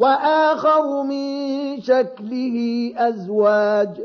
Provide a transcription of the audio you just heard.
وآخر من شكله أزواج.